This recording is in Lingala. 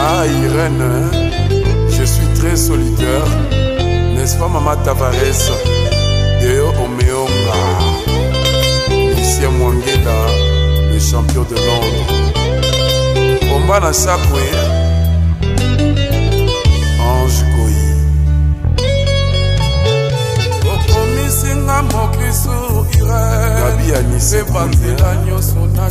Ah Irène, je suis très solitaire, n'est-ce pas Mama Tavares Deo Omeonga, Lucien Mwangela, le champion de Londres. Omba na sakwe, Ange Koyi. Okomisi nga mokristu Irène, Gabi Anissé, ebanzela nyonso na